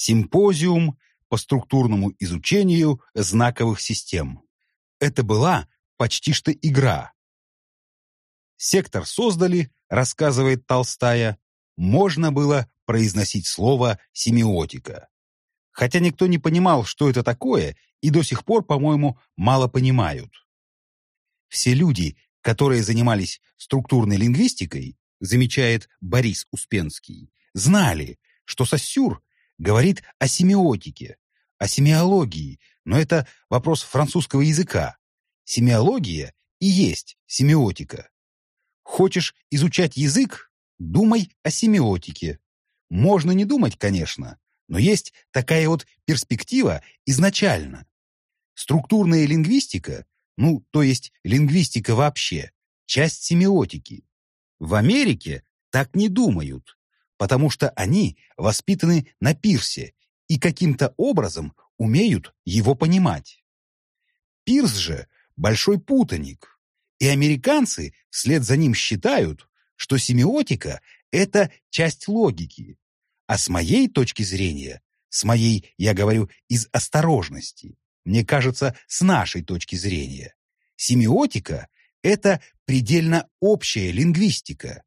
Симпозиум по структурному изучению знаковых систем. Это была почти что игра. Сектор создали, рассказывает Толстая, можно было произносить слово «семиотика». Хотя никто не понимал, что это такое, и до сих пор, по-моему, мало понимают. Все люди, которые занимались структурной лингвистикой, замечает Борис Успенский, знали, что Сассюр говорит о семиотике, о семиологии, но это вопрос французского языка. Семиология и есть семиотика. Хочешь изучать язык? Думай о семиотике. Можно не думать, конечно, но есть такая вот перспектива изначально. Структурная лингвистика, ну, то есть лингвистика вообще, часть семиотики. В Америке так не думают, потому что они воспитаны на пирсе и каким-то образом умеют его понимать. Пирс же большой путаник, и американцы вслед за ним считают, что семиотика — это часть логики, а с моей точки зрения, с моей, я говорю, из осторожности, мне кажется, с нашей точки зрения, семиотика — это предельно общая лингвистика.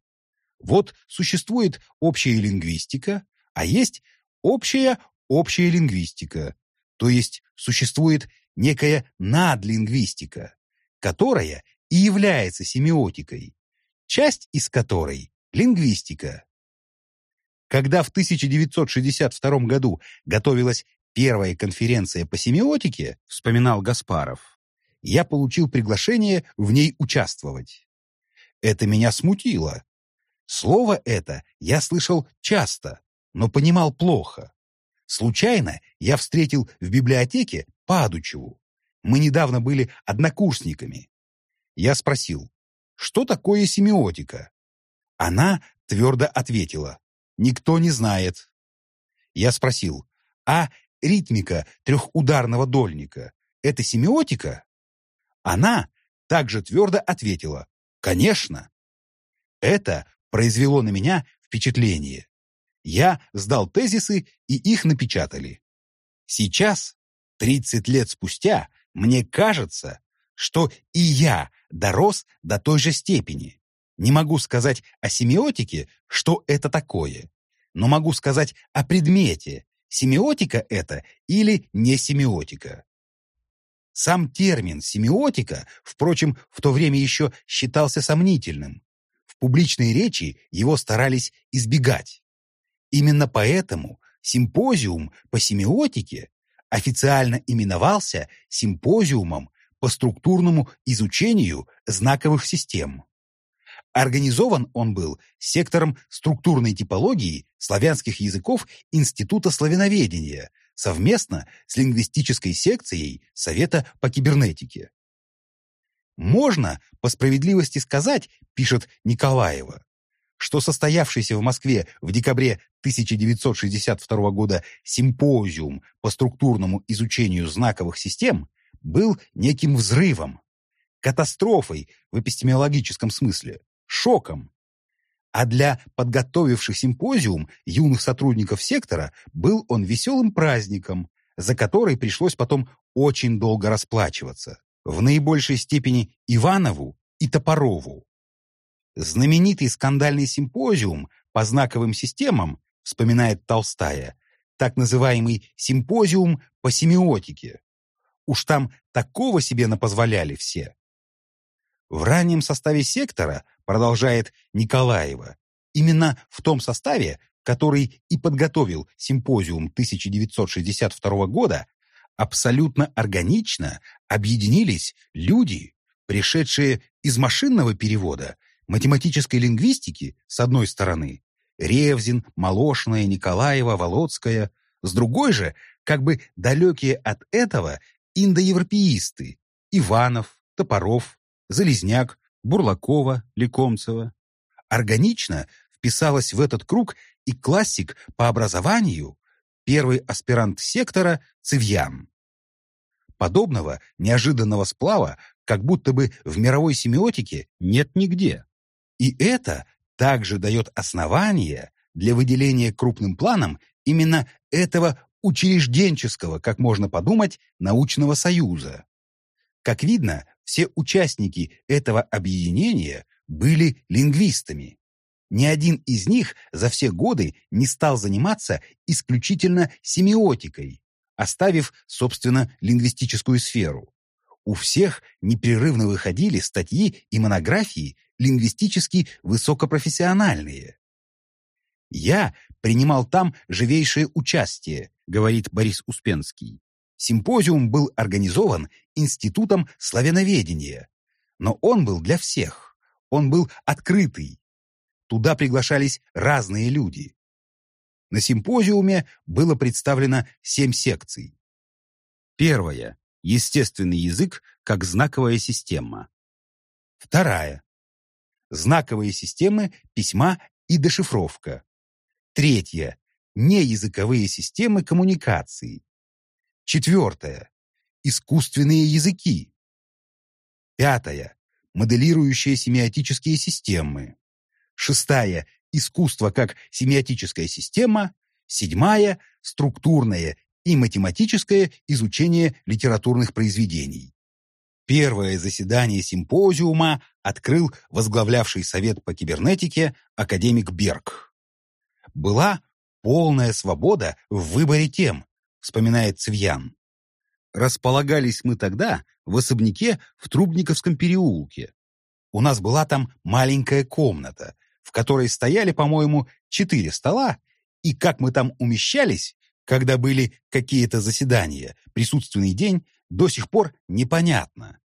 Вот существует общая лингвистика, а есть общая общая лингвистика, то есть существует некая надлингвистика, которая и является семиотикой, часть из которой — лингвистика. Когда в 1962 году готовилась первая конференция по семиотике, вспоминал Гаспаров, я получил приглашение в ней участвовать. Это меня смутило. Слово это я слышал часто, но понимал плохо. Случайно я встретил в библиотеке Падучеву. Мы недавно были однокурсниками. Я спросил, что такое семиотика? Она твердо ответила, никто не знает. Я спросил, а ритмика трехударного дольника – это семиотика? Она также твердо ответила «Конечно». Это произвело на меня впечатление. Я сдал тезисы, и их напечатали. Сейчас, 30 лет спустя, мне кажется, что и я дорос до той же степени. Не могу сказать о семиотике, что это такое, но могу сказать о предмете, семиотика это или не семиотика. Сам термин «семиотика», впрочем, в то время еще считался сомнительным. Публичной речи его старались избегать. Именно поэтому симпозиум по семиотике официально именовался симпозиумом по структурному изучению знаковых систем. Организован он был сектором структурной типологии славянских языков Института славяноведения совместно с лингвистической секцией Совета по кибернетике. Можно, по справедливости сказать, пишет Николаева, что состоявшийся в Москве в декабре 1962 года симпозиум по структурному изучению знаковых систем был неким взрывом, катастрофой в эпистемологическом смысле, шоком, а для подготовивших симпозиум юных сотрудников сектора был он веселым праздником, за который пришлось потом очень долго расплачиваться, в наибольшей степени Иванову и Топорову. Знаменитый скандальный симпозиум по знаковым системам, вспоминает Толстая, так называемый симпозиум по семиотике. Уж там такого себе напозволяли все. В раннем составе сектора продолжает Николаева, именно в том составе, который и подготовил симпозиум 1962 года, абсолютно органично объединились люди, пришедшие из машинного перевода, математической лингвистики, с одной стороны, Ревзин, Молошная, Николаева, Володская, с другой же, как бы далекие от этого, индоевропеисты, Иванов, Топоров, Залезняк, Бурлакова, Лекомцева. Органично вписалась в этот круг и классик по образованию, первый аспирант сектора Цивьян. Подобного неожиданного сплава как будто бы в мировой семиотике нет нигде. И это также дает основание для выделения крупным планом именно этого учрежденческого, как можно подумать, научного союза. Как видно, все участники этого объединения были лингвистами. Ни один из них за все годы не стал заниматься исключительно семиотикой, оставив, собственно, лингвистическую сферу. У всех непрерывно выходили статьи и монографии лингвистически высокопрофессиональные. «Я принимал там живейшее участие», — говорит Борис Успенский. Симпозиум был организован Институтом славяноведения, но он был для всех. Он был открытый. Туда приглашались разные люди. На симпозиуме было представлено семь секций. Первая – естественный язык как знаковая система. Вторая – знаковые системы письма и дешифровка. Третья – неязыковые системы коммуникации. Четвертое. Искусственные языки. Пятое. Моделирующие семиотические системы. Шестая. Искусство как семиотическая система. Седьмая. Структурное и математическое изучение литературных произведений. Первое заседание симпозиума открыл возглавлявший Совет по кибернетике академик Берг. Была полная свобода в выборе тем, вспоминает Цвьян. Располагались мы тогда в особняке в Трубниковском переулке. У нас была там маленькая комната, в которой стояли, по-моему, четыре стола, и как мы там умещались, когда были какие-то заседания, присутственный день, до сих пор непонятно.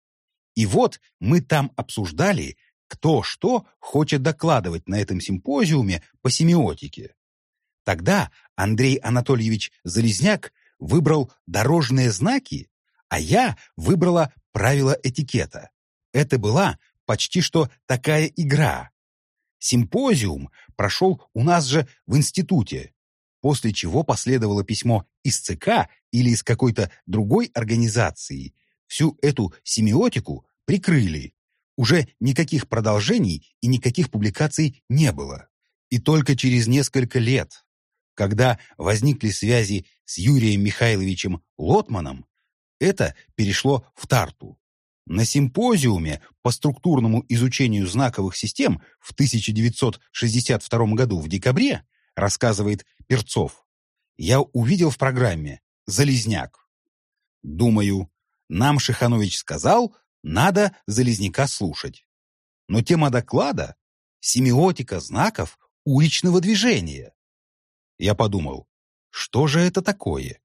И вот мы там обсуждали, кто что хочет докладывать на этом симпозиуме по семиотике. Тогда Андрей Анатольевич Залезняк выбрал дорожные знаки, а я выбрала правила этикета. Это была почти что такая игра. Симпозиум прошел у нас же в институте, после чего последовало письмо из ЦК или из какой-то другой организации. Всю эту семиотику прикрыли. Уже никаких продолжений и никаких публикаций не было. И только через несколько лет, когда возникли связи с Юрием Михайловичем Лотманом, это перешло в Тарту. На симпозиуме по структурному изучению знаковых систем в 1962 году в декабре, рассказывает Перцов, я увидел в программе «Залезняк». Думаю, нам Шиханович сказал, надо Залезняка слушать. Но тема доклада — семиотика знаков уличного движения. Я подумал, что же это такое?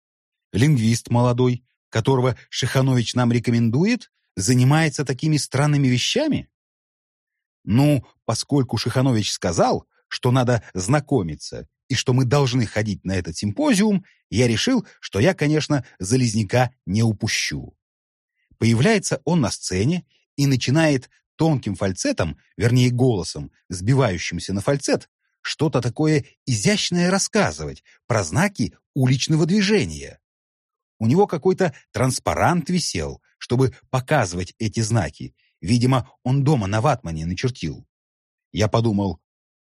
Лингвист молодой, которого Шиханович нам рекомендует, занимается такими странными вещами? Ну, поскольку Шиханович сказал, что надо знакомиться и что мы должны ходить на этот симпозиум, я решил, что я, конечно, Залезняка не упущу. Появляется он на сцене и начинает тонким фальцетом, вернее голосом, сбивающимся на фальцет, что-то такое изящное рассказывать про знаки уличного движения. У него какой-то транспарант висел, чтобы показывать эти знаки. Видимо, он дома на ватмане начертил. Я подумал,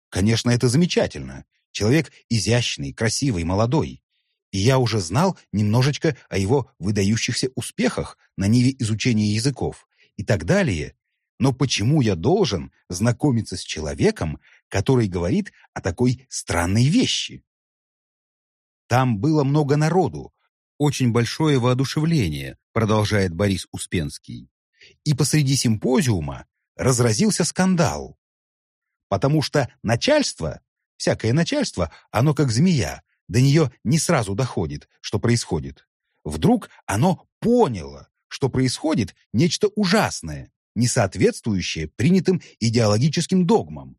конечно, это замечательно. Человек изящный, красивый, молодой. И я уже знал немножечко о его выдающихся успехах на ниве изучения языков и так далее. Но почему я должен знакомиться с человеком, который говорит о такой странной вещи? Там было много народу, очень большое воодушевление, продолжает Борис Успенский. И посреди симпозиума разразился скандал. Потому что начальство, всякое начальство, оно как змея, до нее не сразу доходит, что происходит. Вдруг оно поняло, что происходит нечто ужасное, не соответствующее принятым идеологическим догмам.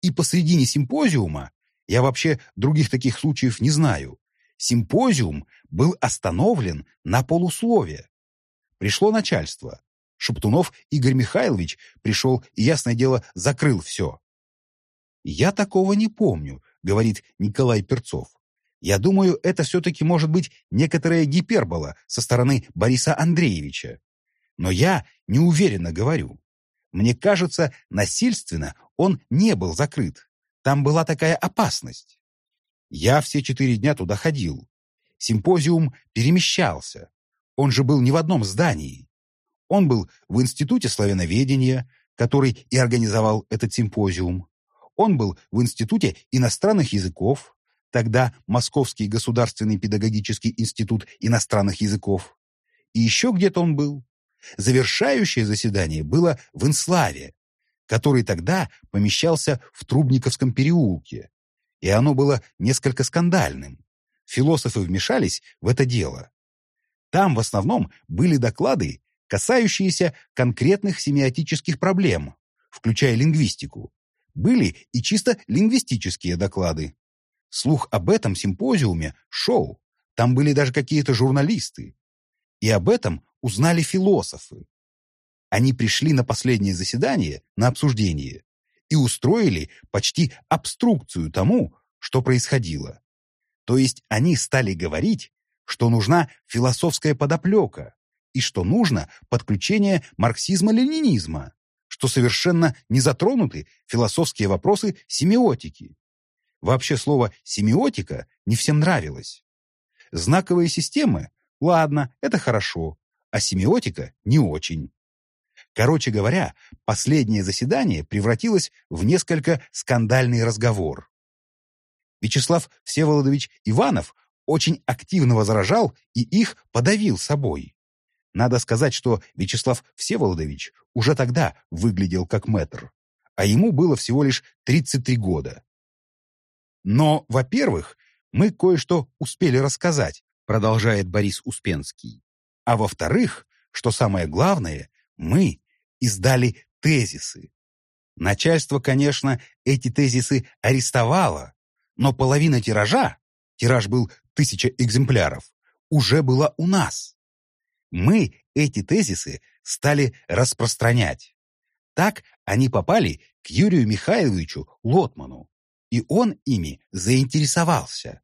И посредине симпозиума, я вообще других таких случаев не знаю, симпозиум был остановлен на полусловие. Пришло начальство. Шептунов Игорь Михайлович пришел и, ясное дело, закрыл все. «Я такого не помню», — говорит Николай Перцов. «Я думаю, это все-таки может быть некоторая гипербола со стороны Бориса Андреевича. Но я неуверенно говорю. Мне кажется, насильственно он не был закрыт. Там была такая опасность. Я все четыре дня туда ходил. Симпозиум перемещался. Он же был не в одном здании. Он был в Институте славяноведения, который и организовал этот симпозиум. Он был в Институте иностранных языков, тогда Московский государственный педагогический институт иностранных языков. И еще где-то он был. Завершающее заседание было в Инславе, который тогда помещался в Трубниковском переулке, и оно было несколько скандальным. Философы вмешались в это дело. Там в основном были доклады касающиеся конкретных семиотических проблем, включая лингвистику. Были и чисто лингвистические доклады. Слух об этом симпозиуме шел, там были даже какие-то журналисты. И об этом узнали философы. Они пришли на последнее заседание, на обсуждение, и устроили почти обструкцию тому, что происходило. То есть они стали говорить, что нужна философская подоплека, и что нужно подключение марксизма-ленинизма, что совершенно не затронуты философские вопросы семиотики. Вообще слово «семиотика» не всем нравилось. Знаковые системы – ладно, это хорошо, а семиотика – не очень. Короче говоря, последнее заседание превратилось в несколько скандальный разговор. Вячеслав Всеволодович Иванов очень активно возражал и их подавил собой. Надо сказать, что Вячеслав Всеволодович уже тогда выглядел как мэтр, а ему было всего лишь 33 года. Но, во-первых, мы кое-что успели рассказать, продолжает Борис Успенский. А во-вторых, что самое главное, мы издали тезисы. Начальство, конечно, эти тезисы арестовало, но половина тиража, тираж был тысяча экземпляров, уже была у нас мы эти тезисы стали распространять. Так они попали к Юрию Михайловичу Лотману, и он ими заинтересовался.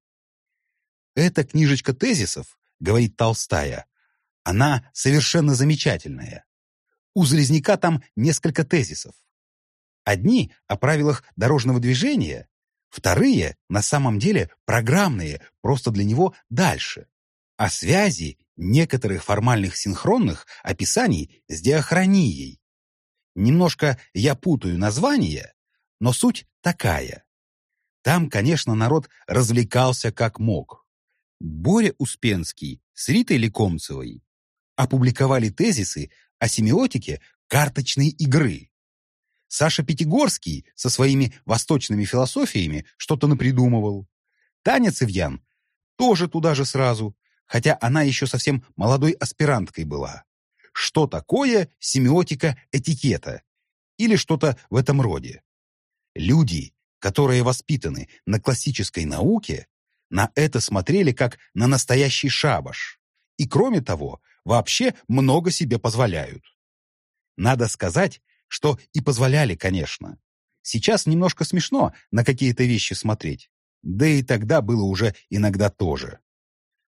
Эта книжечка тезисов, говорит Толстая, она совершенно замечательная. У Залезняка там несколько тезисов. Одни о правилах дорожного движения, вторые, на самом деле, программные, просто для него дальше. О связи некоторых формальных синхронных описаний с диахронией. Немножко я путаю названия, но суть такая. Там, конечно, народ развлекался как мог. Боря Успенский с Ритой Лекомцевой опубликовали тезисы о семиотике карточной игры. Саша Пятигорский со своими восточными философиями что-то напридумывал. Таня Цивьян тоже туда же сразу, хотя она еще совсем молодой аспиранткой была. Что такое семиотика этикета? Или что-то в этом роде. Люди, которые воспитаны на классической науке, на это смотрели как на настоящий шабаш. И кроме того, вообще много себе позволяют. Надо сказать, что и позволяли, конечно. Сейчас немножко смешно на какие-то вещи смотреть. Да и тогда было уже иногда тоже.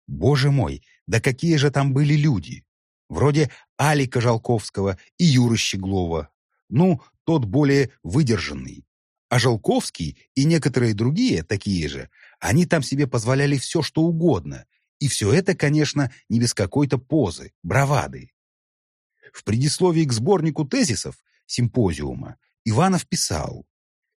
Боже мой, да какие же там были люди! Вроде Алика Жалковского и Юры Щеглова. Ну, тот более выдержанный. А Жалковский и некоторые другие, такие же, они там себе позволяли все, что угодно. И все это, конечно, не без какой-то позы, бравады. В предисловии к сборнику тезисов симпозиума Иванов писал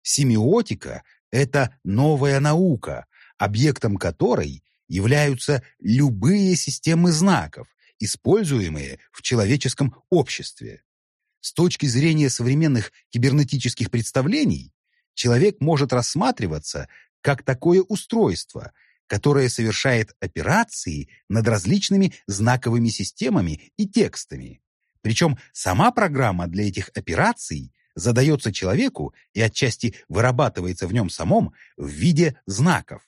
«Семиотика – это новая наука, объектом которой являются любые системы знаков, используемые в человеческом обществе. С точки зрения современных кибернетических представлений, человек может рассматриваться как такое устройство, которое совершает операции над различными знаковыми системами и текстами. Причем сама программа для этих операций задается человеку и отчасти вырабатывается в нем самом в виде знаков.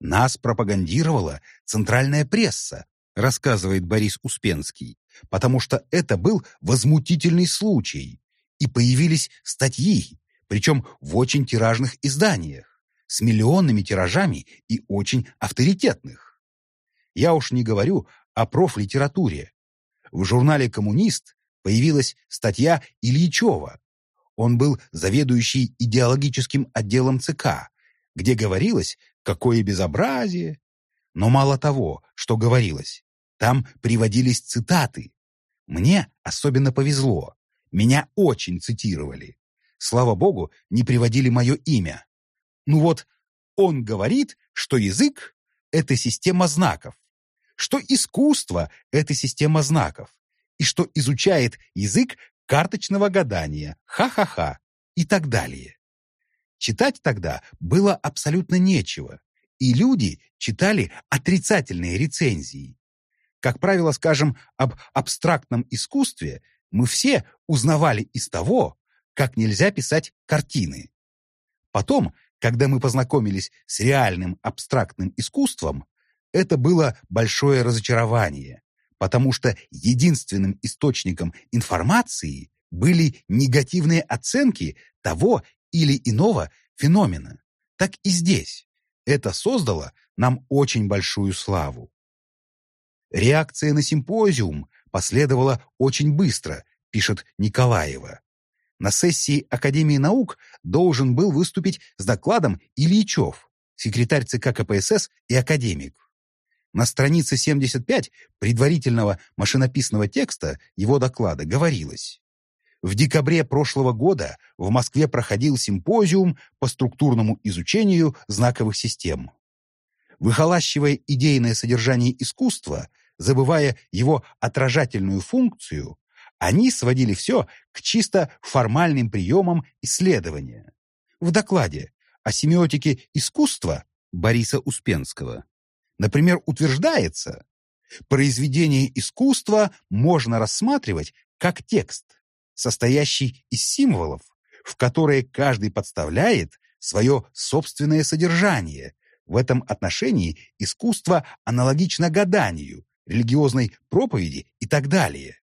Нас пропагандировала центральная пресса, рассказывает Борис Успенский, потому что это был возмутительный случай, и появились статьи, причем в очень тиражных изданиях, с миллионными тиражами и очень авторитетных. Я уж не говорю о профлитературе. В журнале «Коммунист» появилась статья Ильичева. Он был заведующий идеологическим отделом ЦК, где говорилось, какое безобразие. Но мало того, что говорилось, там приводились цитаты. Мне особенно повезло. Меня очень цитировали. Слава богу, не приводили мое имя. Ну вот, он говорит, что язык — это система знаков, что искусство — это система знаков, и что изучает язык карточного гадания, ха-ха-ха и так далее. Читать тогда было абсолютно нечего, и люди читали отрицательные рецензии. Как правило, скажем, об абстрактном искусстве мы все узнавали из того, как нельзя писать картины. Потом, когда мы познакомились с реальным абстрактным искусством, это было большое разочарование, потому что единственным источником информации были негативные оценки того или иного феномена. Так и здесь. Это создало нам очень большую славу. Реакция на симпозиум последовала очень быстро, пишет Николаева. На сессии Академии наук должен был выступить с докладом Ильичев, секретарь ЦК КПСС и академик. На странице 75 предварительного машинописного текста его доклада говорилось в декабре прошлого года в Москве проходил симпозиум по структурному изучению знаковых систем. Выхолащивая идейное содержание искусства, забывая его отражательную функцию, они сводили все к чисто формальным приемам исследования. В докладе о семиотике искусства Бориса Успенского, например, утверждается, произведение искусства можно рассматривать как текст, состоящий из символов, в которые каждый подставляет свое собственное содержание. В этом отношении искусство аналогично гаданию, религиозной проповеди и так далее.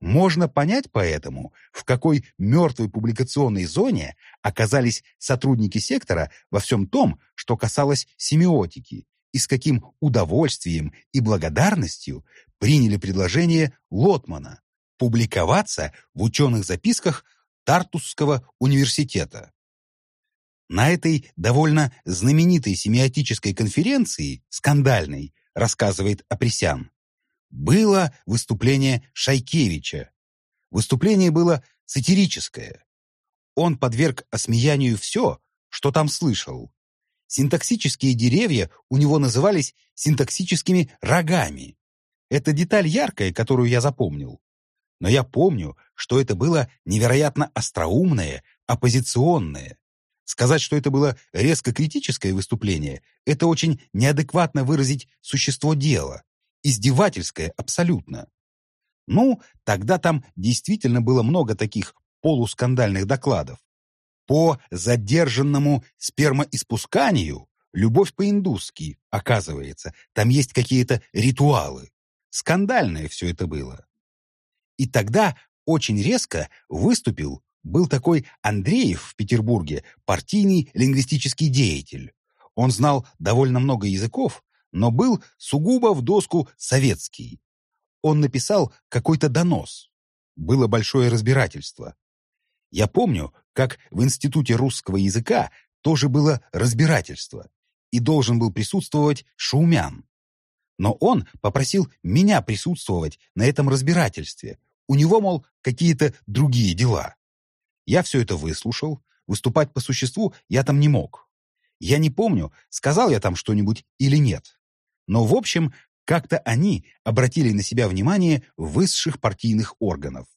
Можно понять поэтому, в какой мертвой публикационной зоне оказались сотрудники сектора во всем том, что касалось семиотики, и с каким удовольствием и благодарностью приняли предложение Лотмана, публиковаться в ученых записках Тартусского университета. На этой довольно знаменитой семиотической конференции, скандальной, рассказывает Апресян, было выступление Шайкевича. Выступление было сатирическое. Он подверг осмеянию все, что там слышал. Синтаксические деревья у него назывались синтаксическими рогами. Это деталь яркая, которую я запомнил. Но я помню, что это было невероятно остроумное, оппозиционное. Сказать, что это было резко критическое выступление, это очень неадекватно выразить существо дела. Издевательское абсолютно. Ну, тогда там действительно было много таких полускандальных докладов. По задержанному спермоиспусканию любовь по-индусски, оказывается, там есть какие-то ритуалы. Скандальное все это было. И тогда очень резко выступил был такой Андреев в Петербурге, партийный лингвистический деятель. Он знал довольно много языков, но был сугубо в доску советский. Он написал какой-то донос. Было большое разбирательство. Я помню, как в Институте русского языка тоже было разбирательство, и должен был присутствовать Шаумян. Но он попросил меня присутствовать на этом разбирательстве, у него, мол, какие-то другие дела. Я все это выслушал, выступать по существу я там не мог. Я не помню, сказал я там что-нибудь или нет. Но, в общем, как-то они обратили на себя внимание высших партийных органов.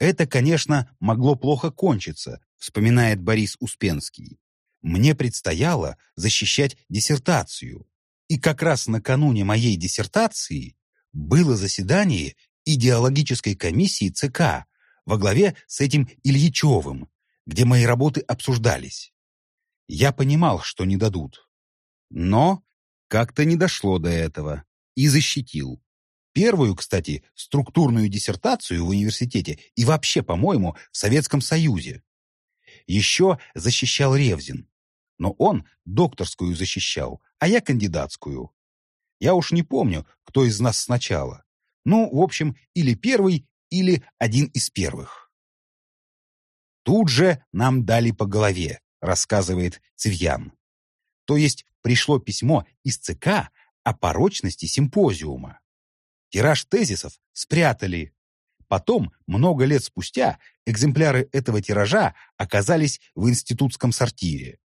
Это, конечно, могло плохо кончиться, вспоминает Борис Успенский. Мне предстояло защищать диссертацию. И как раз накануне моей диссертации было заседание идеологической комиссии ЦК во главе с этим Ильичевым, где мои работы обсуждались. Я понимал, что не дадут. Но как-то не дошло до этого. И защитил. Первую, кстати, структурную диссертацию в университете и вообще, по-моему, в Советском Союзе. Еще защищал Ревзин. Но он докторскую защищал, а я кандидатскую. Я уж не помню, кто из нас сначала. Ну, в общем, или первый, или один из первых. Тут же нам дали по голове, рассказывает Цивьян. То есть пришло письмо из ЦК о порочности симпозиума. Тираж тезисов спрятали. Потом, много лет спустя, экземпляры этого тиража оказались в институтском сортире.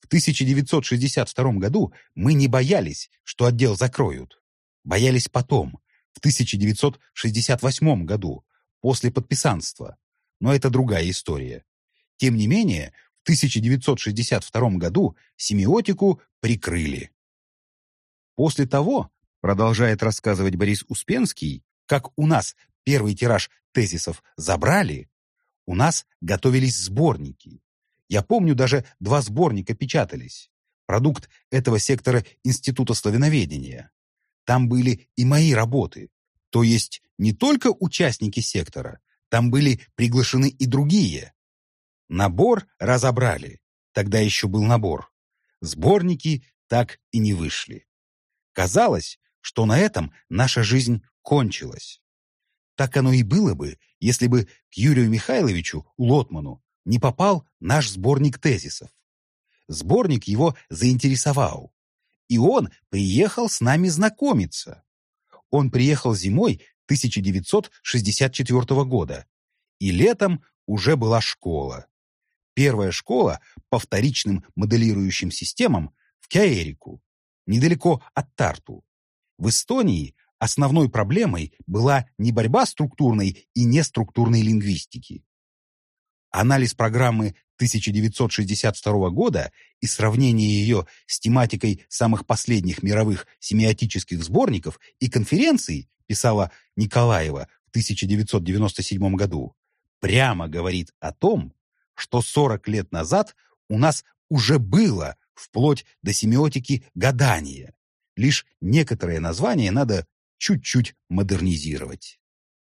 В 1962 году мы не боялись, что отдел закроют. Боялись потом, в 1968 году, после подписанства. Но это другая история. Тем не менее, в 1962 году семиотику прикрыли. После того, продолжает рассказывать Борис Успенский, как у нас первый тираж тезисов забрали, у нас готовились сборники. Я помню, даже два сборника печатались. Продукт этого сектора Института славяноведения. Там были и мои работы. То есть не только участники сектора, там были приглашены и другие. Набор разобрали. Тогда еще был набор. Сборники так и не вышли. Казалось, что на этом наша жизнь кончилась. Так оно и было бы, если бы к Юрию Михайловичу Лотману не попал наш сборник тезисов. Сборник его заинтересовал, и он приехал с нами знакомиться. Он приехал зимой 1964 года, и летом уже была школа. Первая школа по вторичным моделирующим системам в Кяэрику, недалеко от Тарту. В Эстонии основной проблемой была не борьба структурной и неструктурной лингвистики. Анализ программы 1962 года и сравнение ее с тематикой самых последних мировых семиотических сборников и конференций, писала Николаева в 1997 году, прямо говорит о том, что 40 лет назад у нас уже было вплоть до семиотики гадания. Лишь некоторые названия надо чуть-чуть модернизировать.